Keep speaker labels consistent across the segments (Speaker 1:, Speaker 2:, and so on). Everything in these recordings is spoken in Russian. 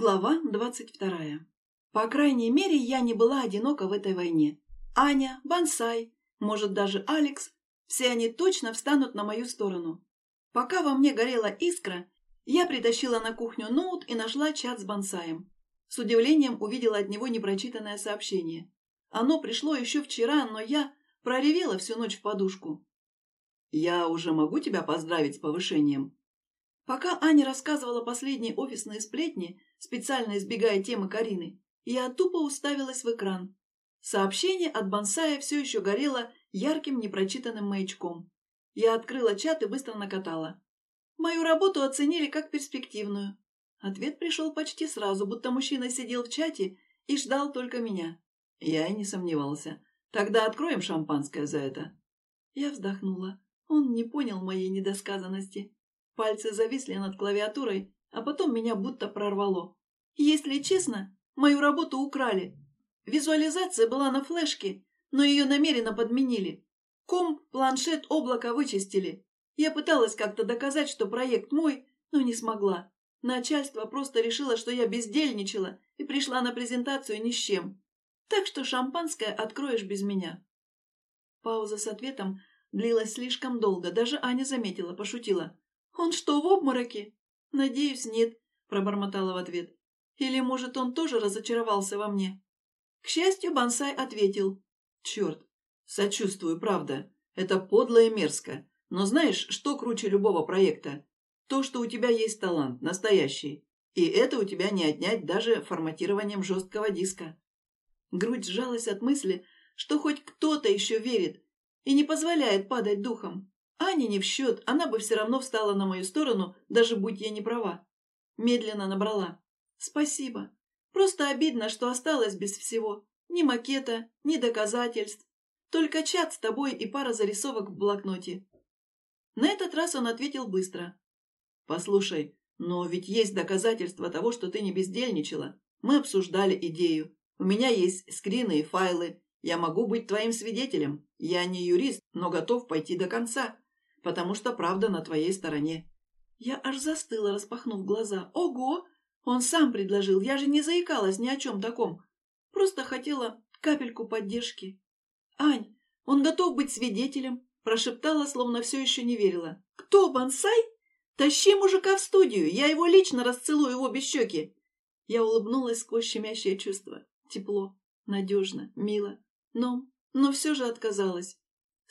Speaker 1: Глава двадцать вторая. По крайней мере, я не была одинока в этой войне. Аня, Бонсай, может даже Алекс, все они точно встанут на мою сторону. Пока во мне горела искра, я притащила на кухню ноут и нашла чат с Бонсаем. С удивлением увидела от него непрочитанное сообщение. Оно пришло еще вчера, но я проревела всю ночь в подушку. «Я уже могу тебя поздравить с повышением?» Пока Аня рассказывала последние офисные сплетни, специально избегая темы Карины, я тупо уставилась в экран. Сообщение от Бонсая все еще горело ярким непрочитанным маячком. Я открыла чат и быстро накатала. Мою работу оценили как перспективную. Ответ пришел почти сразу, будто мужчина сидел в чате и ждал только меня. Я и не сомневался. Тогда откроем шампанское за это. Я вздохнула. Он не понял моей недосказанности. Пальцы зависли над клавиатурой, а потом меня будто прорвало. Если честно, мою работу украли. Визуализация была на флешке, но ее намеренно подменили. Ком, планшет, облако вычистили. Я пыталась как-то доказать, что проект мой, но не смогла. Начальство просто решило, что я бездельничала и пришла на презентацию ни с чем. Так что шампанское откроешь без меня. Пауза с ответом длилась слишком долго. Даже Аня заметила, пошутила. «Он что, в обмороке?» «Надеюсь, нет», — пробормотала в ответ. «Или, может, он тоже разочаровался во мне?» К счастью, Бонсай ответил. «Черт, сочувствую, правда. Это подло и мерзко. Но знаешь, что круче любого проекта? То, что у тебя есть талант, настоящий. И это у тебя не отнять даже форматированием жесткого диска». Грудь сжалась от мысли, что хоть кто-то еще верит и не позволяет падать духом. Аня не в счет, она бы все равно встала на мою сторону, даже будь я не права. Медленно набрала. «Спасибо. Просто обидно, что осталось без всего. Ни макета, ни доказательств. Только чат с тобой и пара зарисовок в блокноте». На этот раз он ответил быстро. «Послушай, но ведь есть доказательства того, что ты не бездельничала. Мы обсуждали идею. У меня есть скрины и файлы. Я могу быть твоим свидетелем. Я не юрист, но готов пойти до конца потому что правда на твоей стороне». Я аж застыла, распахнув глаза. «Ого! Он сам предложил, я же не заикалась ни о чем таком. Просто хотела капельку поддержки». «Ань, он готов быть свидетелем?» Прошептала, словно все еще не верила. «Кто, Бонсай? Тащи мужика в студию, я его лично расцелую его без щеки!» Я улыбнулась сквозь щемящее чувство. Тепло, надежно, мило. Но, но все же отказалась.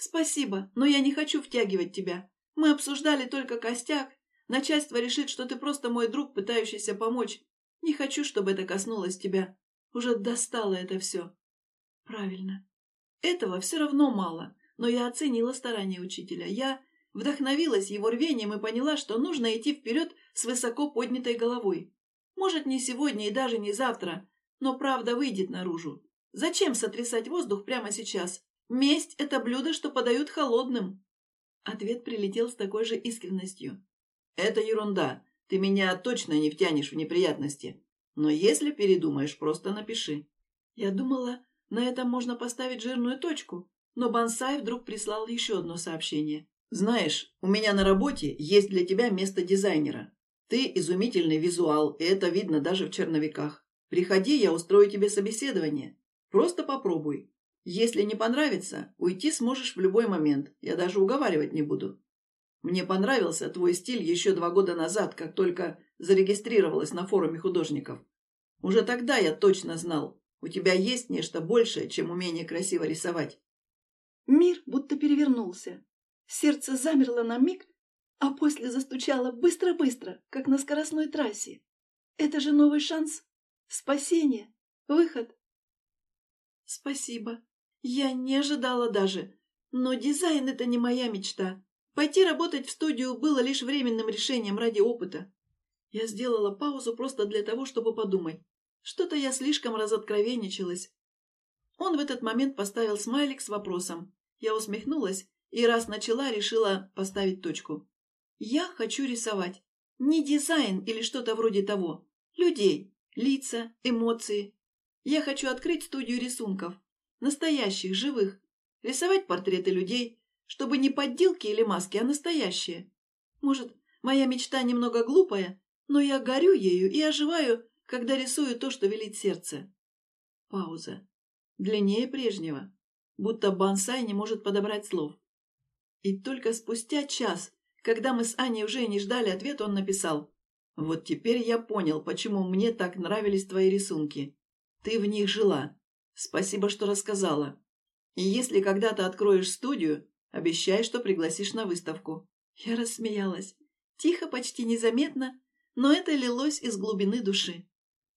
Speaker 1: «Спасибо, но я не хочу втягивать тебя. Мы обсуждали только костяк. Начальство решит, что ты просто мой друг, пытающийся помочь. Не хочу, чтобы это коснулось тебя. Уже достало это все». «Правильно. Этого все равно мало, но я оценила старания учителя. Я вдохновилась его рвением и поняла, что нужно идти вперед с высоко поднятой головой. Может, не сегодня и даже не завтра, но правда выйдет наружу. Зачем сотрясать воздух прямо сейчас? Месть – это блюдо, что подают холодным. Ответ прилетел с такой же искренностью. Это ерунда. Ты меня точно не втянешь в неприятности. Но если передумаешь, просто напиши. Я думала, на этом можно поставить жирную точку, но Бонсай вдруг прислал еще одно сообщение. «Знаешь, у меня на работе есть для тебя место дизайнера. Ты изумительный визуал, и это видно даже в черновиках. Приходи, я устрою тебе собеседование. Просто попробуй. Если не понравится, уйти сможешь в любой момент. Я даже уговаривать не буду. Мне понравился твой стиль еще два года назад, как только зарегистрировалась на форуме художников. Уже тогда я точно знал, у тебя есть нечто большее, чем умение красиво рисовать. Мир будто перевернулся. Сердце замерло на миг, а после застучало быстро-быстро, как на скоростной трассе. Это же новый шанс, спасение, выход. Спасибо. Я не ожидала даже. Но дизайн — это не моя мечта. Пойти работать в студию было лишь временным решением ради опыта. Я сделала паузу просто для того, чтобы подумать. Что-то я слишком разоткровенничалась. Он в этот момент поставил смайлик с вопросом. Я усмехнулась и раз начала, решила поставить точку. Я хочу рисовать. Не дизайн или что-то вроде того. Людей, лица, эмоции. Я хочу открыть студию рисунков. Настоящих, живых. Рисовать портреты людей, чтобы не подделки или маски, а настоящие. Может, моя мечта немного глупая, но я горю ею и оживаю, когда рисую то, что велит сердце. Пауза. Длиннее прежнего, будто бонсай не может подобрать слов. И только спустя час, когда мы с Аней уже не ждали ответа, он написал «Вот теперь я понял, почему мне так нравились твои рисунки. Ты в них жила. Спасибо, что рассказала. И если когда-то откроешь студию, обещай, что пригласишь на выставку». Я рассмеялась. Тихо, почти незаметно, но это лилось из глубины души.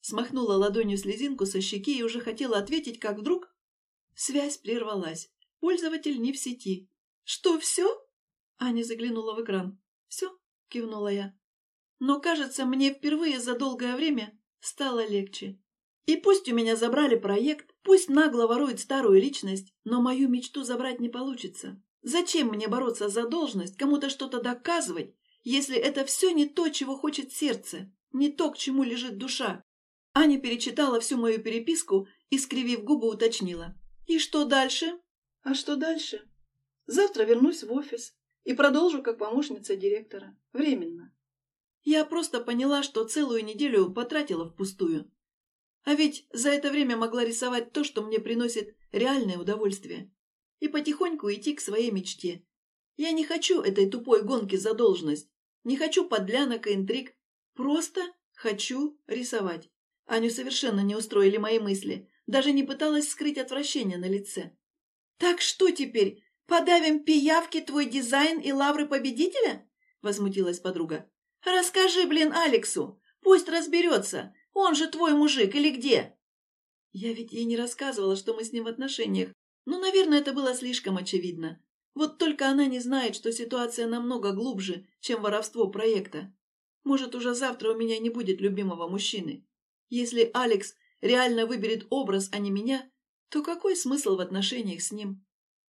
Speaker 1: Смахнула ладонью слезинку со щеки и уже хотела ответить, как вдруг... Связь прервалась. Пользователь не в сети. «Что, все?» Аня заглянула в экран. «Все?» — кивнула я. «Но, кажется, мне впервые за долгое время стало легче. И пусть у меня забрали проект, пусть нагло ворует старую личность, но мою мечту забрать не получится. Зачем мне бороться за должность, кому-то что-то доказывать, если это все не то, чего хочет сердце, не то, к чему лежит душа?» Аня перечитала всю мою переписку и, скривив губы, уточнила. «И что дальше?» «А что дальше?» «Завтра вернусь в офис и продолжу как помощница директора. Временно». Я просто поняла, что целую неделю потратила впустую. А ведь за это время могла рисовать то, что мне приносит реальное удовольствие. И потихоньку идти к своей мечте. Я не хочу этой тупой гонки за должность. Не хочу подлянок и интриг. Просто хочу рисовать. Аню совершенно не устроили мои мысли. Даже не пыталась скрыть отвращение на лице. «Так что теперь? Подавим пиявки твой дизайн и лавры победителя?» Возмутилась подруга. «Расскажи, блин, Алексу. Пусть разберется. Он же твой мужик или где?» Я ведь ей не рассказывала, что мы с ним в отношениях. Но, наверное, это было слишком очевидно. Вот только она не знает, что ситуация намного глубже, чем воровство проекта. Может, уже завтра у меня не будет любимого мужчины. Если Алекс реально выберет образ, а не меня, то какой смысл в отношениях с ним?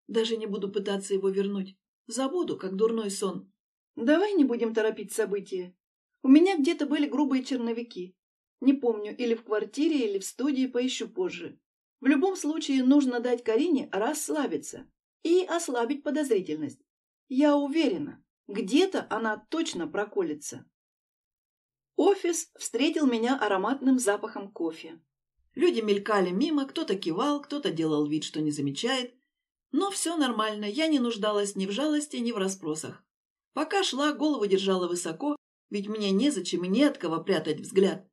Speaker 1: Даже не буду пытаться его вернуть. Забуду, как дурной сон. Давай не будем торопить события. У меня где-то были грубые черновики. Не помню, или в квартире, или в студии, поищу позже. В любом случае нужно дать Карине расслабиться и ослабить подозрительность. Я уверена, где-то она точно проколется. Офис встретил меня ароматным запахом кофе. Люди мелькали мимо, кто-то кивал, кто-то делал вид, что не замечает. Но все нормально, я не нуждалась ни в жалости, ни в расспросах. Пока шла, голову держала высоко, ведь мне незачем и не от кого прятать взгляд.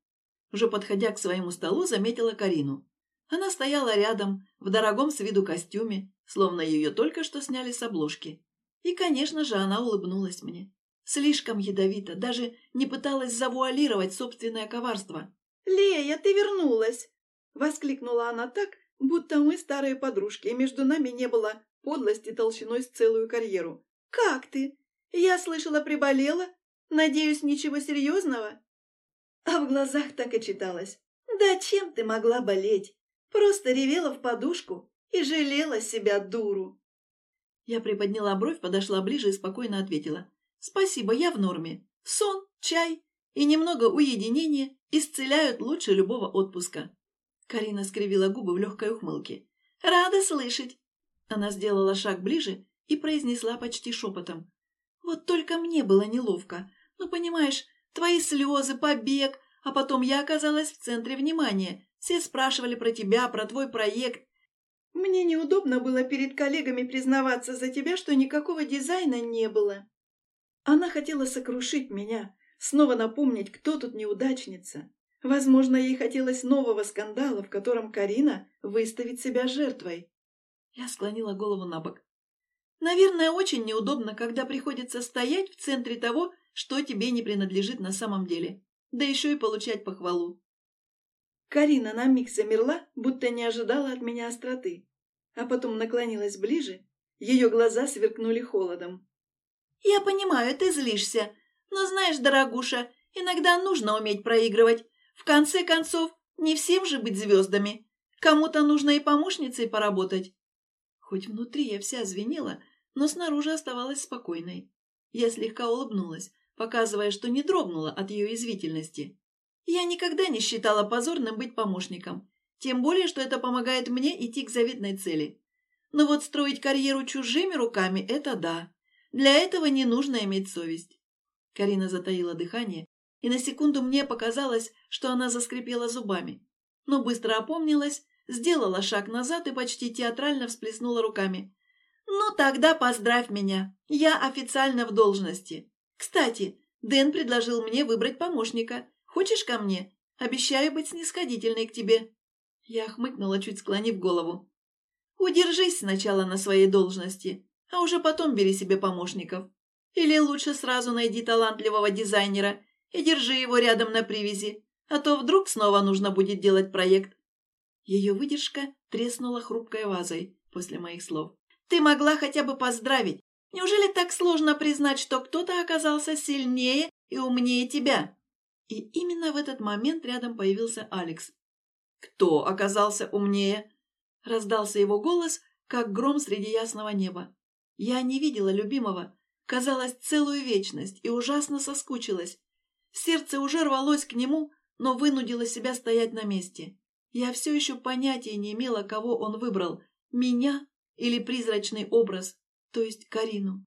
Speaker 1: Уже подходя к своему столу, заметила Карину. Она стояла рядом, в дорогом с виду костюме, словно ее только что сняли с обложки. И, конечно же, она улыбнулась мне. Слишком ядовито, даже не пыталась завуалировать собственное коварство. «Лея, ты вернулась!» — воскликнула она так, будто мы старые подружки, и между нами не было подлости толщиной с целую карьеру. «Как ты? Я слышала, приболела? Надеюсь, ничего серьезного?» А в глазах так и читалось. «Да чем ты могла болеть? Просто ревела в подушку и жалела себя дуру!» Я приподняла бровь, подошла ближе и спокойно ответила. Спасибо, я в норме. Сон, чай и немного уединения исцеляют лучше любого отпуска. Карина скривила губы в легкой ухмылке. «Рада слышать!» Она сделала шаг ближе и произнесла почти шепотом. «Вот только мне было неловко. Ну, понимаешь, твои слезы, побег, а потом я оказалась в центре внимания. Все спрашивали про тебя, про твой проект. Мне неудобно было перед коллегами признаваться за тебя, что никакого дизайна не было. Она хотела сокрушить меня, снова напомнить, кто тут неудачница. Возможно, ей хотелось нового скандала, в котором Карина выставит себя жертвой. Я склонила голову на бок. Наверное, очень неудобно, когда приходится стоять в центре того, что тебе не принадлежит на самом деле, да еще и получать похвалу. Карина на миг замерла, будто не ожидала от меня остроты, а потом наклонилась ближе, ее глаза сверкнули холодом. «Я понимаю, ты злишься. Но знаешь, дорогуша, иногда нужно уметь проигрывать. В конце концов, не всем же быть звездами. Кому-то нужно и помощницей поработать». Хоть внутри я вся звенела, но снаружи оставалась спокойной. Я слегка улыбнулась, показывая, что не дрогнула от ее извительности. Я никогда не считала позорным быть помощником, тем более, что это помогает мне идти к заветной цели. Но вот строить карьеру чужими руками – это да. Для этого не нужно иметь совесть. Карина затаила дыхание и на секунду мне показалось, что она заскрипела зубами. Но быстро опомнилась, сделала шаг назад и почти театрально всплеснула руками. «Ну тогда поздравь меня, я официально в должности. Кстати, Дэн предложил мне выбрать помощника. Хочешь ко мне? Обещаю быть снисходительной к тебе». Я хмыкнула, чуть склонив голову. «Удержись сначала на своей должности, а уже потом бери себе помощников. Или лучше сразу найди талантливого дизайнера и держи его рядом на привязи, а то вдруг снова нужно будет делать проект». Ее выдержка треснула хрупкой вазой после моих слов. «Ты могла хотя бы поздравить. Неужели так сложно признать, что кто-то оказался сильнее и умнее тебя?» И именно в этот момент рядом появился Алекс. «Кто оказался умнее?» Раздался его голос, как гром среди ясного неба. Я не видела любимого, казалось, целую вечность и ужасно соскучилась. Сердце уже рвалось к нему, но вынудило себя стоять на месте. Я все еще понятия не имела, кого он выбрал – меня или призрачный образ, то есть Карину.